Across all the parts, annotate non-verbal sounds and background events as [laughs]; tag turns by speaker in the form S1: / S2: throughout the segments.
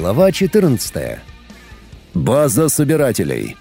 S1: Глава 14. База собирателей.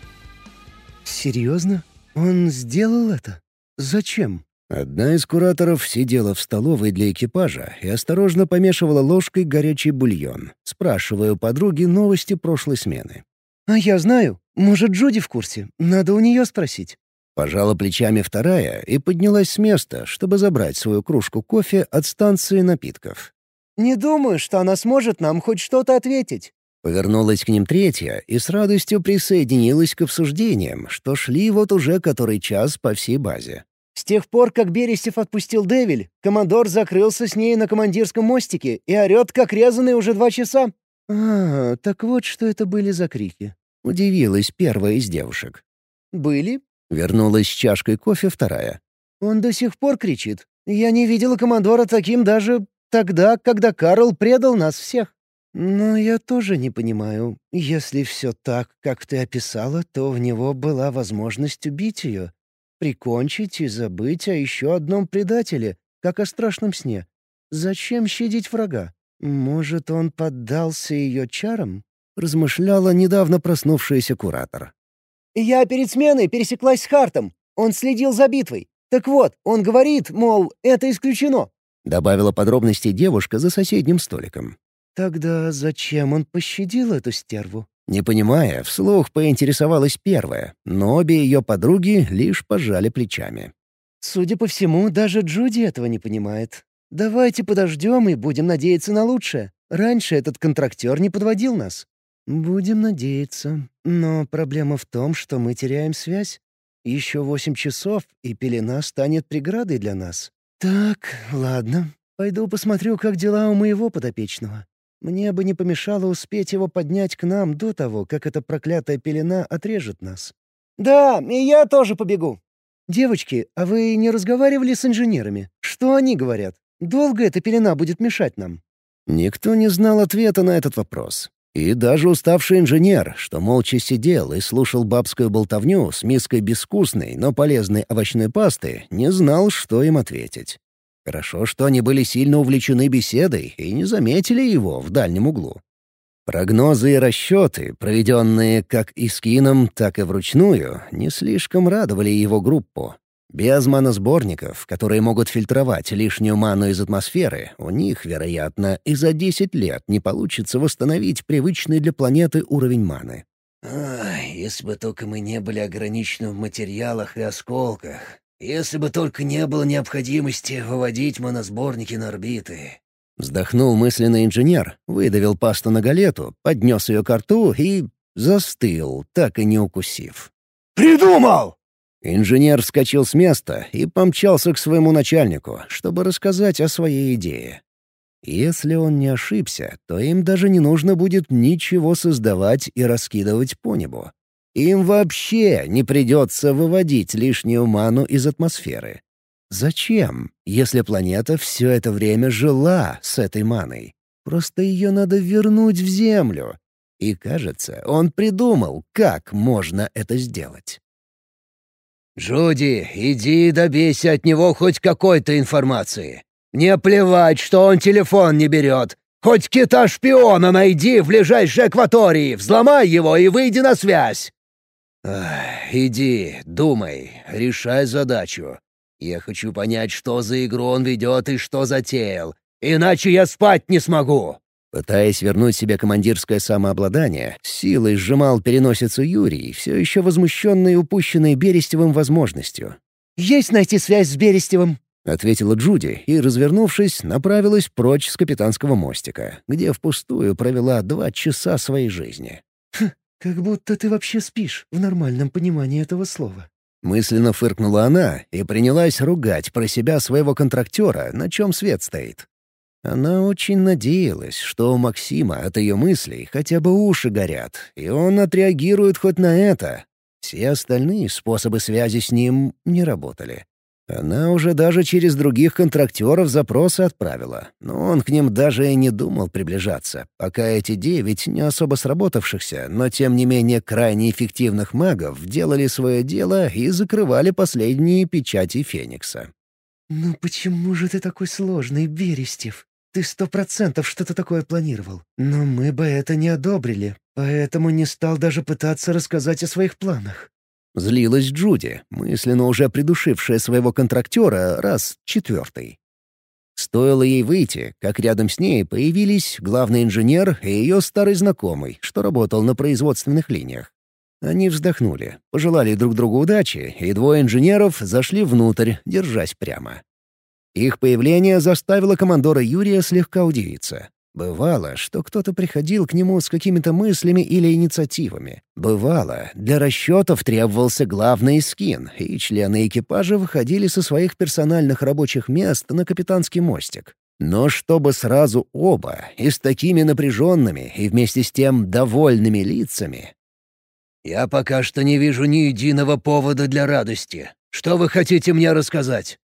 S2: Серьезно? Он сделал это? Зачем?
S1: Одна из кураторов сидела в столовой для экипажа и осторожно помешивала ложкой горячий бульон, спрашивая у подруги новости прошлой смены.
S2: «А я знаю. Может, Джуди в курсе. Надо у нее спросить».
S1: Пожала плечами вторая и поднялась с места, чтобы забрать свою кружку кофе от станции напитков.
S2: «Не думаю, что она сможет нам хоть что-то ответить».
S1: Повернулась к ним третья и с радостью присоединилась к обсуждениям, что шли вот уже который час по всей базе.
S2: С тех пор, как Берестев отпустил Девиль, командор закрылся с ней на командирском мостике и орёт, как резанный, уже два часа. «А, так вот, что это были за крики».
S1: Удивилась первая из девушек.
S2: «Были?»
S1: — вернулась с чашкой кофе вторая.
S2: «Он до сих пор кричит. Я не видела командора таким даже тогда, когда Карл предал нас всех». «Но я тоже не понимаю. Если все так, как ты описала, то в него была возможность убить ее прикончить и забыть о еще одном предателе, как о страшном сне. Зачем щадить врага? Может, он поддался ее чарам?
S1: Размышляла недавно проснувшаяся куратор.
S2: «Я перед сменой пересеклась с Хартом. Он следил за битвой. Так вот, он говорит, мол, это исключено», —
S1: добавила подробности девушка за соседним столиком.
S2: «Тогда зачем он пощадил эту стерву?»
S1: Не понимая, вслух поинтересовалась первая, но обе ее подруги лишь пожали плечами.
S2: «Судя по всему, даже Джуди этого не понимает. Давайте подождем и будем надеяться на лучшее. Раньше этот контрактер не подводил нас». «Будем надеяться. Но проблема в том, что мы теряем связь. Еще восемь часов, и пелена станет преградой для нас. Так, ладно. Пойду посмотрю, как дела у моего подопечного. Мне бы не помешало успеть его поднять к нам до того, как эта проклятая пелена отрежет нас. «Да, и я тоже побегу». «Девочки, а вы не разговаривали с инженерами? Что они говорят? Долго эта пелена будет мешать нам?»
S1: Никто не знал ответа на этот вопрос. И даже уставший инженер, что молча сидел и слушал бабскую болтовню с миской безвкусной, но полезной овощной пасты, не знал, что им ответить. Хорошо, что они были сильно увлечены беседой и не заметили его в дальнем углу. Прогнозы и расчеты, проведенные как и скином, так и вручную, не слишком радовали его группу. Без маносборников, которые могут фильтровать лишнюю ману из атмосферы, у них, вероятно, и за 10 лет не получится восстановить привычный для планеты уровень маны.
S3: «Ай, если бы только мы не были ограничены в материалах и осколках, если бы только не было необходимости выводить моносборники на орбиты.
S1: Вздохнул мысленный инженер, выдавил пасту на галету, поднес ее к рту и застыл, так и не укусив.
S3: «Придумал!»
S1: Инженер вскочил с места и помчался к своему начальнику, чтобы рассказать о своей идее. Если он не ошибся, то им даже не нужно будет ничего создавать и раскидывать по небу. Им вообще не придется выводить лишнюю ману из атмосферы. Зачем, если планета все это время жила с этой маной? Просто ее надо вернуть в Землю. И, кажется, он придумал, как можно это сделать.
S3: «Джуди, иди добейся от него хоть какой-то информации. Не плевать, что он телефон не берет. Хоть кита-шпиона найди в ближайшей акватории, взломай его и выйди на связь. Ах, «Иди, думай, решай задачу. Я хочу понять, что за игру он ведет и что затеял. Иначе я спать не смогу!»
S1: Пытаясь вернуть себе командирское самообладание, силой сжимал переносицу Юрий, все еще возмущенный упущенной Берестевым возможностью.
S2: «Есть найти связь с Берестевым!»
S1: — ответила Джуди и, развернувшись, направилась прочь с капитанского мостика, где впустую провела два часа своей жизни.
S2: «Хм, «Как будто ты вообще спишь, в нормальном понимании этого слова».
S1: Мысленно фыркнула она и принялась ругать про себя своего контрактера, на чем свет стоит. Она очень надеялась, что у Максима от ее мыслей хотя бы уши горят, и он отреагирует хоть на это. Все остальные способы связи с ним не работали. Она уже даже через других контрактеров запросы отправила, но он к ним даже и не думал приближаться, пока эти девять не особо сработавшихся, но тем не менее крайне эффективных магов делали свое дело и закрывали последние печати Феникса.
S2: «Ну почему же ты такой сложный, Берестев?» Ты сто процентов что-то такое планировал. Но мы бы это не одобрили, поэтому не стал даже пытаться рассказать о своих планах».
S1: Злилась Джуди, мысленно уже придушившая своего контрактера раз четвертый. Стоило ей выйти, как рядом с ней появились главный инженер и ее старый знакомый, что работал на производственных линиях. Они вздохнули, пожелали друг другу удачи, и двое инженеров зашли внутрь, держась прямо. Их появление заставило командора Юрия слегка удивиться. Бывало, что кто-то приходил к нему с какими-то мыслями или инициативами. Бывало, для расчетов требовался главный скин, и члены экипажа выходили со своих персональных рабочих мест на капитанский мостик. Но чтобы сразу оба, и с такими напряженными, и вместе с тем довольными лицами...
S3: «Я пока что не вижу ни единого повода для радости. Что вы хотите мне рассказать?»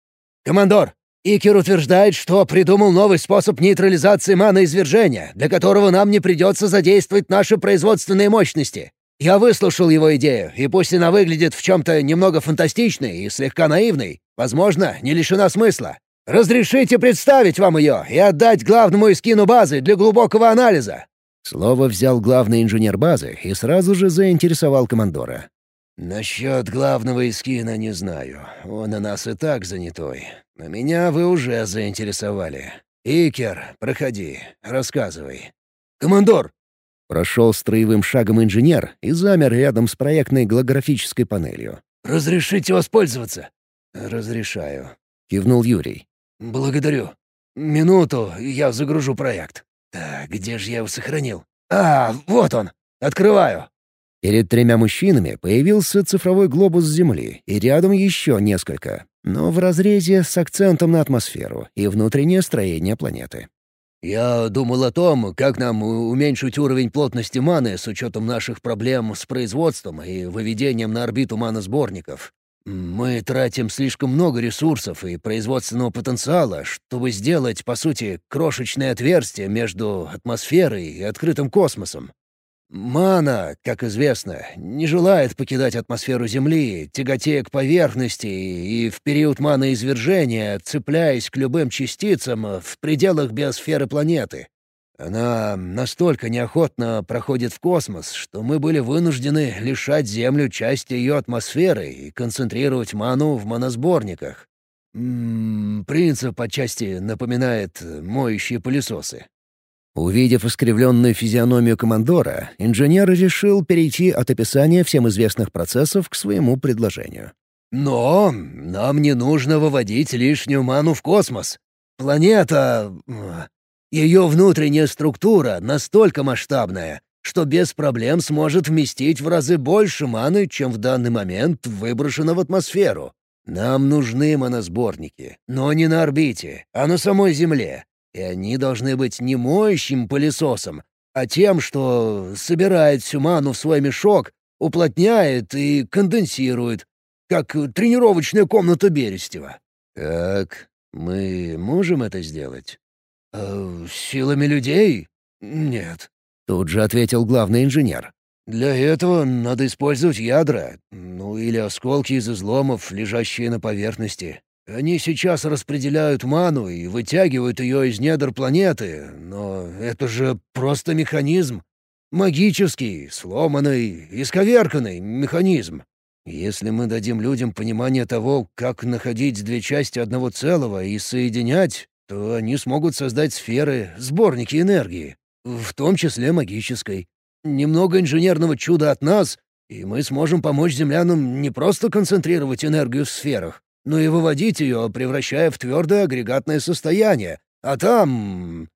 S3: «Командор, Икер утверждает, что придумал новый способ нейтрализации маноизвержения, для которого нам не придется задействовать наши производственные мощности. Я выслушал его идею, и пусть она выглядит в чем-то немного фантастичной и слегка наивной, возможно, не лишена смысла. Разрешите представить вам ее и отдать главному эскину базы для глубокого анализа».
S1: Слово взял главный инженер базы и сразу же заинтересовал командора.
S3: «Насчет главного эскина не знаю. Он у нас и так занятой. Но меня вы уже заинтересовали. Икер, проходи, рассказывай». «Командор!»
S1: Прошел строевым шагом инженер и замер рядом с проектной голографической панелью.
S3: «Разрешите воспользоваться?»
S1: «Разрешаю», — кивнул Юрий.
S3: «Благодарю. Минуту, я загружу проект. Так, где же я его сохранил? А, вот он! Открываю!»
S1: Перед тремя мужчинами появился цифровой глобус Земли и рядом еще несколько, но в разрезе с акцентом на атмосферу и внутреннее строение планеты.
S3: «Я думал о том, как нам уменьшить уровень плотности маны с учетом наших проблем с производством и выведением на орбиту маносборников. Мы тратим слишком много ресурсов и производственного потенциала, чтобы сделать, по сути, крошечное отверстие между атмосферой и открытым космосом. Мана, как известно, не желает покидать атмосферу Земли, тяготея к поверхности и в период маноизвержения цепляясь к любым частицам в пределах биосферы планеты. Она настолько неохотно проходит в космос, что мы были вынуждены лишать Землю части ее атмосферы и концентрировать ману в моносборниках. М -м, принцип отчасти напоминает моющие пылесосы.
S1: Увидев искривленную физиономию командора, инженер решил перейти от описания всем известных процессов к своему предложению.
S3: «Но нам не нужно выводить лишнюю ману в космос. Планета... Ее внутренняя структура настолько масштабная, что без проблем сможет вместить в разы больше маны, чем в данный момент выброшено в атмосферу. Нам нужны моносборники, но не на орбите, а на самой Земле, и они должны быть не моющим пылесосом, а тем, что собирает всю ману в свой мешок, уплотняет и конденсирует, как тренировочная комната Берестева. «Так, мы можем это сделать?» э, «Силами людей? Нет», —
S1: тут же ответил главный инженер.
S3: «Для этого надо использовать ядра, ну или осколки из изломов, лежащие на поверхности. Они сейчас распределяют ману и вытягивают ее из недр планеты, но это же просто механизм. Магический, сломанный, исковерканный механизм. Если мы дадим людям понимание того, как находить две части одного целого и соединять, то они смогут создать сферы, сборники энергии, в том числе магической. Немного инженерного чуда от нас, и мы сможем помочь землянам не просто концентрировать энергию в сферах, но и выводить ее, превращая в твердое агрегатное состояние. А там...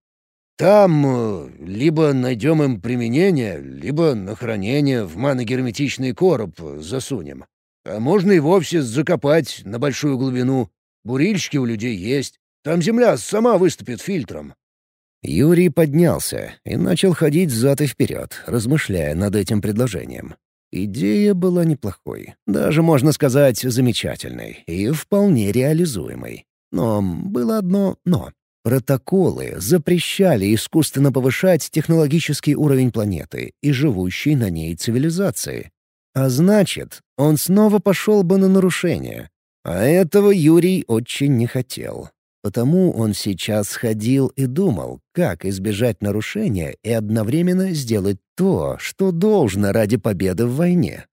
S3: Там э, либо найдем им применение, либо на хранение в маногерметичный короб засунем. А можно и вовсе закопать на большую глубину. Бурильщики у людей есть. Там земля сама выступит фильтром.
S1: Юрий поднялся и начал ходить взад и вперед, размышляя над этим предложением. Идея была неплохой, даже, можно сказать, замечательной и вполне реализуемой. Но было одно «но». Протоколы запрещали искусственно повышать технологический уровень планеты и живущей на ней цивилизации. А значит, он снова пошел бы на нарушение. А этого Юрий очень не хотел. Потому он сейчас ходил и думал, как избежать нарушения и одновременно сделать то, что должно ради победы в войне.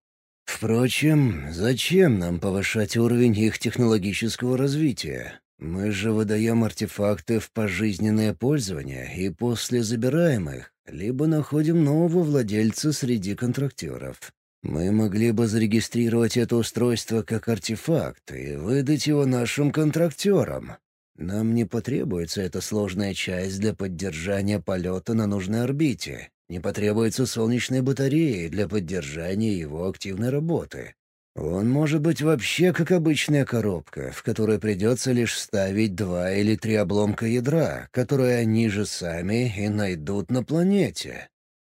S3: Впрочем, зачем нам повышать уровень их технологического развития? Мы же выдаем артефакты в пожизненное пользование и после забираем их, либо находим нового владельца среди контрактеров. Мы могли бы зарегистрировать это устройство как артефакт и выдать его нашим контрактерам. Нам не потребуется эта сложная часть для поддержания полета на нужной орбите. Не потребуется солнечной батареи для поддержания его активной работы. Он может быть вообще как обычная коробка, в которой придется лишь ставить два или три обломка ядра, которые они же сами и найдут на планете.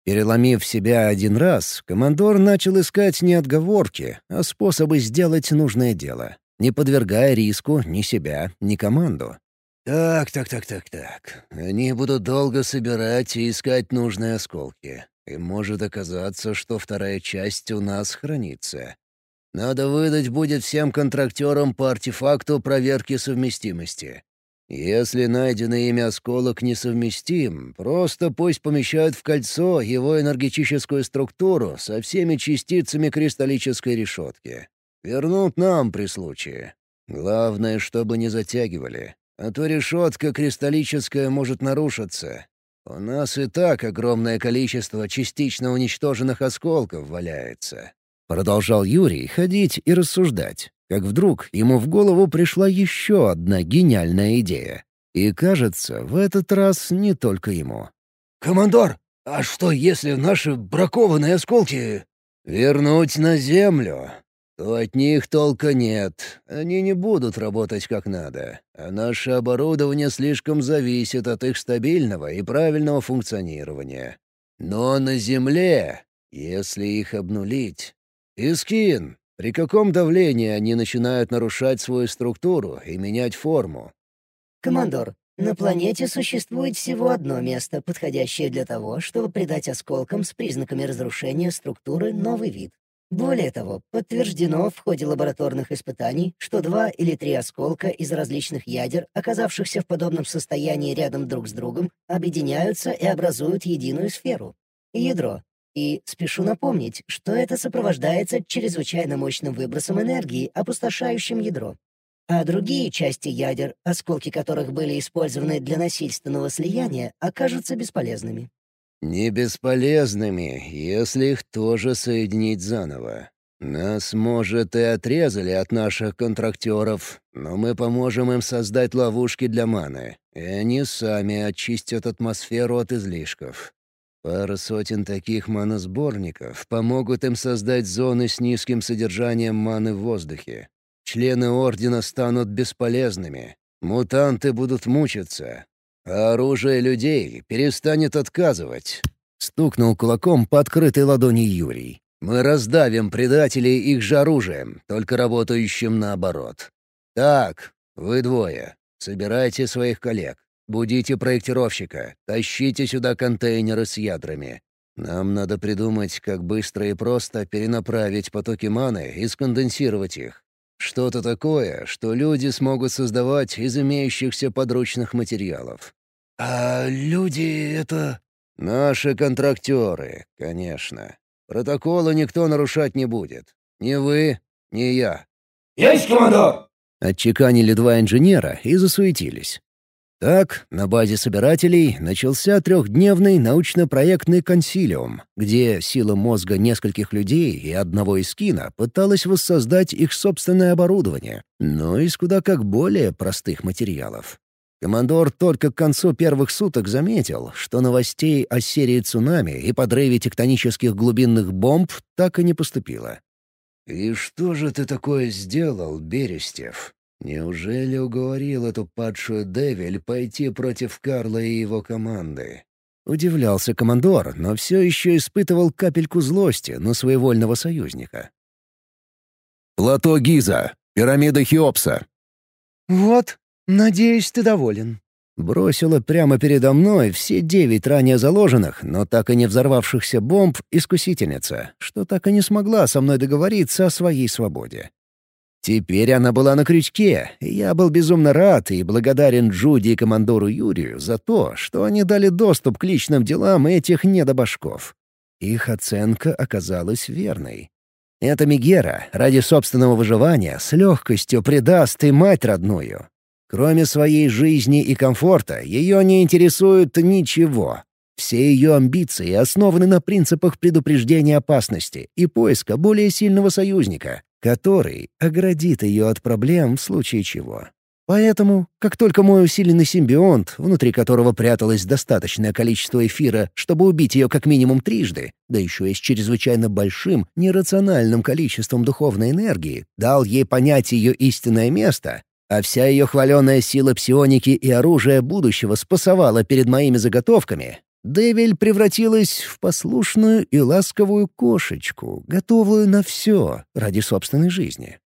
S1: Переломив себя один раз, командор начал искать не отговорки, а способы сделать нужное дело не подвергая риску ни себя, ни команду.
S3: «Так, так, так, так, так. Они будут долго собирать и искать нужные осколки. И может оказаться, что вторая часть у нас хранится. Надо выдать будет всем контрактерам по артефакту проверки совместимости. Если найденный ими осколок несовместим, просто пусть помещают в кольцо его энергетическую структуру со всеми частицами кристаллической решетки. Вернут нам при случае. Главное, чтобы не затягивали. А то решетка кристаллическая может нарушиться. У нас и так огромное количество частично уничтоженных осколков валяется».
S1: Продолжал Юрий ходить и рассуждать, как вдруг ему в голову пришла еще одна гениальная идея. И, кажется, в этот раз не только ему.
S3: «Командор, а что, если наши бракованные осколки...» «Вернуть на Землю то от них толка нет. Они не будут работать как надо. А наше оборудование слишком зависит от их стабильного и правильного функционирования. Но на Земле, если их обнулить... Искин, при каком давлении они начинают нарушать свою структуру и менять форму?
S4: Командор, на планете существует всего одно место, подходящее для того, чтобы придать осколкам с признаками разрушения структуры новый вид. Более того, подтверждено в ходе лабораторных испытаний, что два или три осколка из различных ядер, оказавшихся в подобном состоянии рядом друг с другом, объединяются и образуют единую сферу — ядро. И спешу напомнить, что это сопровождается чрезвычайно мощным выбросом энергии, опустошающим ядро. А другие части ядер, осколки которых были использованы для насильственного слияния, окажутся бесполезными.
S3: Не бесполезными, если их тоже соединить заново. Нас, может, и отрезали от наших контрактеров, но мы поможем им создать ловушки для маны, и они сами очистят атмосферу от излишков. Пара сотен таких маносборников помогут им создать зоны с низким содержанием маны в воздухе. Члены Ордена станут бесполезными. Мутанты будут мучиться, а оружие людей перестанет отказывать. Стукнул кулаком по открытой ладони Юрий. Мы раздавим предателей их же оружием, только работающим наоборот. Так, вы двое, собирайте своих коллег, будите проектировщика, тащите сюда контейнеры с ядрами. Нам надо придумать, как быстро и просто перенаправить потоки маны и сконденсировать их. Что-то такое, что люди смогут создавать из имеющихся подручных материалов. «А люди — это...» «Наши контрактеры, конечно. Протоколы никто нарушать не будет. Ни вы, ни я».
S5: «Есть, командор!»
S1: Отчеканили два инженера и засуетились. Так, на базе собирателей начался трехдневный научно-проектный консилиум, где сила мозга нескольких людей и одного из кино пыталась воссоздать их собственное оборудование, но из куда как более простых материалов. Командор только к концу первых суток заметил, что новостей о серии цунами и подрыве тектонических глубинных бомб так и не поступило.
S3: «И что же ты такое сделал, Берестев? Неужели уговорил эту падшую Девиль пойти против Карла и его команды?»
S1: Удивлялся командор, но все еще испытывал капельку злости на своевольного союзника.
S6: «Плато Гиза. Пирамида Хеопса».
S2: «Вот, «Надеюсь, ты доволен».
S1: Бросила прямо передо мной все девять ранее заложенных, но так и не взорвавшихся бомб искусительница, что так и не смогла со мной договориться о своей свободе. Теперь она была на крючке, и я был безумно рад и благодарен Джуди и командору Юрию за то, что они дали доступ к личным делам этих недобашков. Их оценка оказалась верной. Эта Мегера ради собственного выживания с легкостью предаст и мать родную. Кроме своей жизни и комфорта, ее не интересует ничего. Все ее амбиции основаны на принципах предупреждения опасности и поиска более сильного союзника, который оградит ее от проблем в случае чего. Поэтому, как только мой усиленный симбионт, внутри которого пряталось достаточное количество эфира, чтобы убить ее как минимум трижды, да еще и с чрезвычайно большим, нерациональным количеством духовной энергии, дал ей понять ее истинное место, а вся ее хваленая сила псионики и оружия будущего спасовала перед моими заготовками, Девиль превратилась в послушную и ласковую кошечку, готовую на все ради собственной жизни.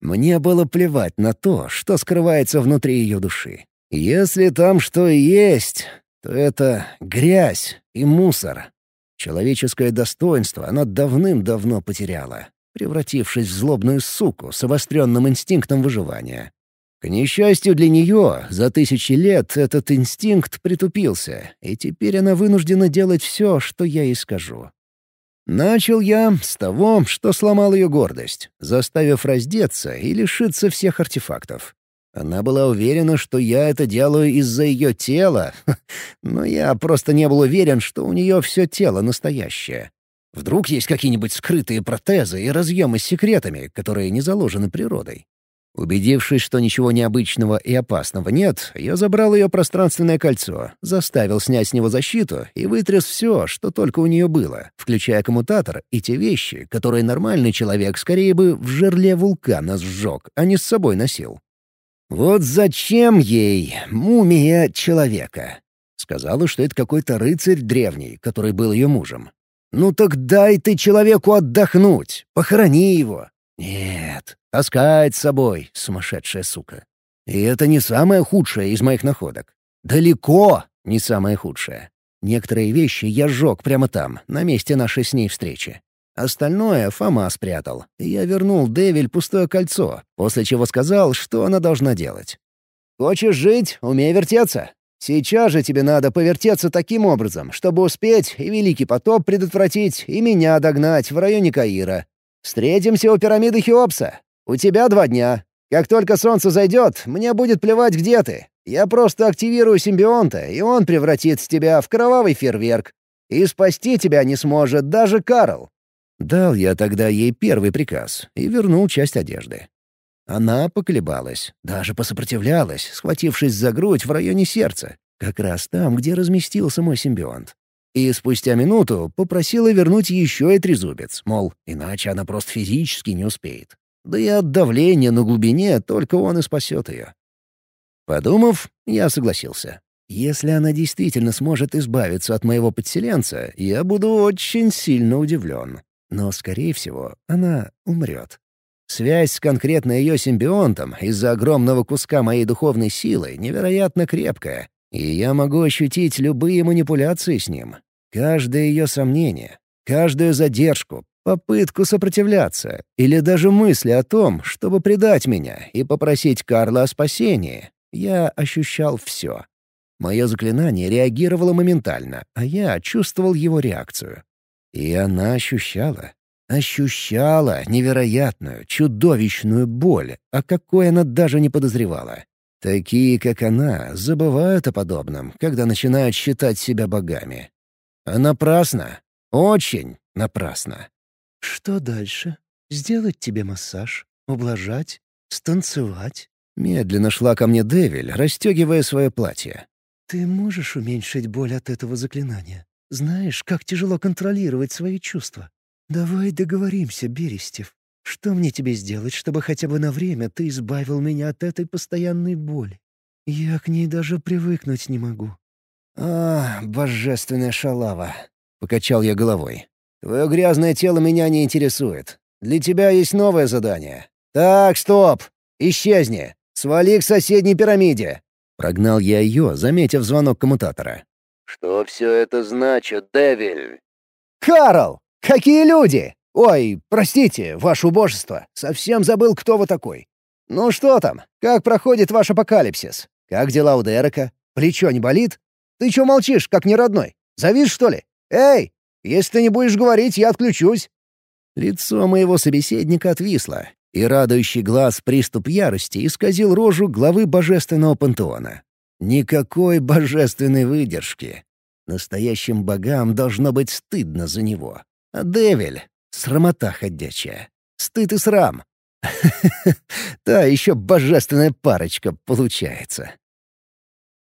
S1: Мне было плевать на то, что скрывается внутри ее души. Если там что и есть, то это грязь и мусор. Человеческое достоинство она давным-давно потеряла, превратившись в злобную суку с обостренным инстинктом выживания. К несчастью для нее, за тысячи лет этот инстинкт притупился, и теперь она вынуждена делать все, что я ей скажу. Начал я с того, что сломал ее гордость, заставив раздеться и лишиться всех артефактов. Она была уверена, что я это делаю из-за ее тела, [laughs] но я просто не был уверен, что у нее все тело настоящее. Вдруг есть какие-нибудь скрытые протезы и разъемы с секретами, которые не заложены природой. Убедившись, что ничего необычного и опасного нет, я забрал ее пространственное кольцо, заставил снять с него защиту и вытряс все, что только у нее было, включая коммутатор и те вещи, которые нормальный человек скорее бы в жерле вулкана сжег, а не с собой носил. «Вот зачем ей мумия человека?» Сказала, что это какой-то рыцарь древний, который был ее мужем. «Ну так дай ты человеку отдохнуть, похорони его, нет, таскает с собой, сумасшедшая сука. И это не самое худшее из моих находок. Далеко не самое худшее. Некоторые вещи я сжег прямо там, на месте нашей с ней встречи. Остальное Фома спрятал, я вернул Девиль пустое кольцо, после чего сказал, что она должна делать. «Хочешь жить — умей вертеться. Сейчас же тебе надо повертеться таким образом, чтобы успеть и Великий потоп предотвратить, и меня догнать в районе Каира. Встретимся у пирамиды Хеопса. У тебя два дня. Как только солнце зайдет, мне будет плевать, где ты. Я просто активирую симбионта, и он превратит тебя в кровавый фейерверк. И спасти тебя не сможет даже Карл». Дал я тогда ей первый приказ и вернул часть одежды. Она поколебалась, даже посопротивлялась, схватившись за грудь в районе сердца, как раз там, где разместился мой симбионт. И спустя минуту попросила вернуть еще и трезубец, мол, иначе она просто физически не успеет. Да и от давления на глубине только он и спасет ее. Подумав, я согласился. Если она действительно сможет избавиться от моего подселенца, я буду очень сильно удивлен. Но, скорее всего, она умрет. Связь с конкретно ее симбионтом из-за огромного куска моей духовной силы невероятно крепкая, и я могу ощутить любые манипуляции с ним. Каждое ее сомнение, каждую задержку, попытку сопротивляться или даже мысли о том, чтобы предать меня и попросить Карла о спасении. Я ощущал все. Мое заклинание реагировало моментально, а я чувствовал его реакцию. И она ощущала. Ощущала невероятную, чудовищную боль, о какой она даже не подозревала. Такие, как она, забывают о подобном, когда начинают считать себя богами. А напрасно. Очень напрасно.
S2: «Что дальше? Сделать тебе массаж? Ублажать? Станцевать?»
S1: Медленно шла ко мне Девиль, расстегивая свое платье.
S2: «Ты можешь уменьшить боль от этого заклинания? Знаешь, как тяжело контролировать свои чувства. Давай договоримся, Берестев. Что мне тебе сделать, чтобы хотя бы на время ты избавил меня от этой постоянной боли? Я к ней даже привыкнуть не могу».
S1: «А, божественная шалава!» — покачал я головой. «Твое грязное тело меня не интересует. Для тебя есть новое задание. Так, стоп! Исчезни! Свали к соседней пирамиде!» Прогнал я ее, заметив звонок коммутатора. «Что все это значит, Девиль?» «Карл! Какие люди? Ой, простите, ваше убожество. Совсем забыл, кто вы такой. Ну что там? Как проходит ваш апокалипсис? Как дела у Дерека? Плечо не болит? Ты чё молчишь, как не родной? Завис, что ли? Эй, если ты не будешь говорить, я отключусь». Лицо моего собеседника отвисло, и радующий глаз приступ ярости исказил рожу главы божественного пантеона. Никакой божественной выдержки. Настоящим богам должно быть стыдно за него. А Девиль — срамота ходячая. Стыд и срам. [laughs] Та еще божественная парочка получается.